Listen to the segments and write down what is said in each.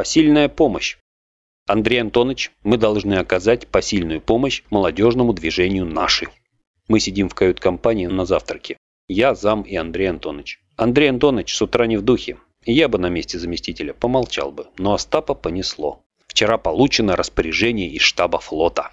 Посильная помощь. Андрей Антонович, мы должны оказать посильную помощь молодежному движению «Наши». Мы сидим в кают-компании на завтраке. Я, зам и Андрей Антонович. Андрей Антонович с утра не в духе. Я бы на месте заместителя помолчал бы, но Остапа понесло. Вчера получено распоряжение из штаба флота.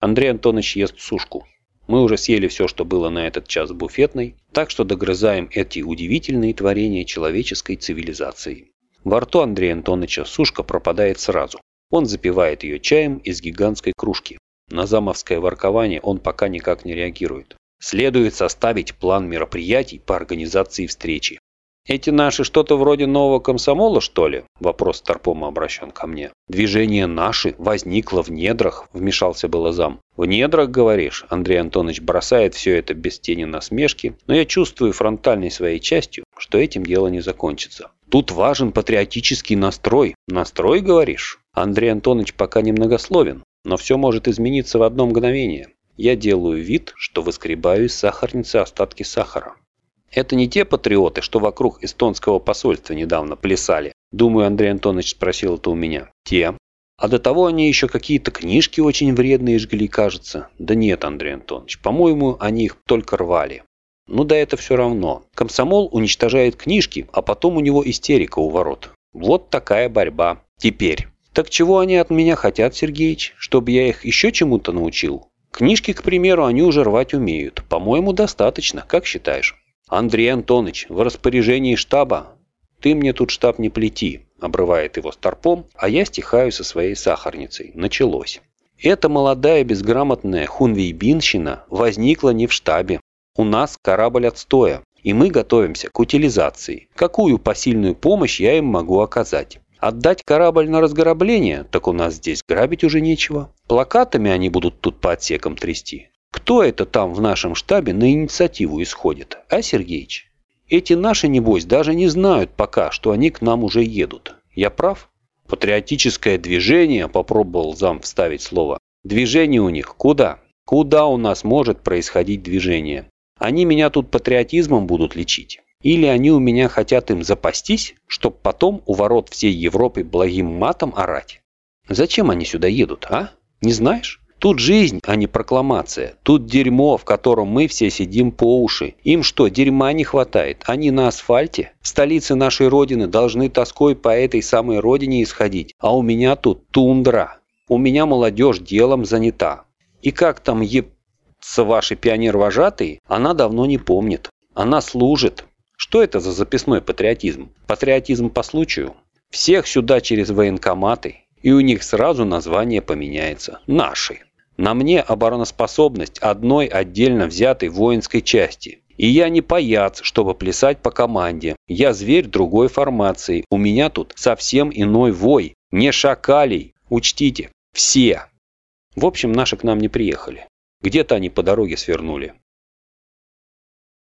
Андрей Антонович ест сушку. Мы уже съели все, что было на этот час в буфетной, так что догрызаем эти удивительные творения человеческой цивилизации. Во рту Андрея Антоновича сушка пропадает сразу. Он запивает ее чаем из гигантской кружки. На замовское воркование он пока никак не реагирует. Следует составить план мероприятий по организации встречи. «Эти наши что-то вроде нового комсомола, что ли?» Вопрос Старпома обращен ко мне. «Движение «Наши» возникло в недрах», – вмешался было зам. «В недрах, говоришь?» Андрей Антонович бросает все это без тени насмешки, но я чувствую фронтальной своей частью, что этим дело не закончится. Тут важен патриотический настрой. Настрой, говоришь? Андрей Антонович пока немногословен, но все может измениться в одно мгновение. Я делаю вид, что выскребаю из сахарницы остатки сахара. Это не те патриоты, что вокруг эстонского посольства недавно плясали. Думаю, Андрей Антонович спросил это у меня. Те. А до того они еще какие-то книжки очень вредные жгли, кажется. Да нет, Андрей Антонович, по-моему, они их только рвали. Ну да это все равно. Комсомол уничтожает книжки, а потом у него истерика у ворот. Вот такая борьба. Теперь. Так чего они от меня хотят, Сергеич? Чтобы я их еще чему-то научил? Книжки, к примеру, они уже рвать умеют. По-моему, достаточно. Как считаешь? Андрей Антонович, в распоряжении штаба. Ты мне тут штаб не плети, обрывает его старпом, а я стихаю со своей сахарницей. Началось. Эта молодая безграмотная хунвейбинщина возникла не в штабе. У нас корабль отстоя, и мы готовимся к утилизации. Какую посильную помощь я им могу оказать? Отдать корабль на разграбление, так у нас здесь грабить уже нечего. Плакатами они будут тут по отсекам трясти. Кто это там в нашем штабе на инициативу исходит, а, Сергеич? Эти наши, небось, даже не знают пока, что они к нам уже едут. Я прав? Патриотическое движение, попробовал зам вставить слово. Движение у них куда? Куда у нас может происходить движение? Они меня тут патриотизмом будут лечить. Или они у меня хотят им запастись, чтоб потом у ворот всей Европы благим матом орать? Зачем они сюда едут, а? Не знаешь? Тут жизнь, а не прокламация. Тут дерьмо, в котором мы все сидим по уши. Им что, дерьма не хватает? Они на асфальте? В столице нашей родины должны тоской по этой самой родине исходить. А у меня тут тундра. У меня молодежь делом занята. И как там ебаться ваши пионер-вожатые, она давно не помнит. Она служит. Что это за записной патриотизм? Патриотизм по случаю? Всех сюда через военкоматы, и у них сразу название поменяется. Наши. На мне обороноспособность одной отдельно взятой воинской части. И я не паяц, чтобы плясать по команде. Я зверь другой формации. У меня тут совсем иной вой. Не шакалей. Учтите. Все. В общем, наши к нам не приехали. Где-то они по дороге свернули.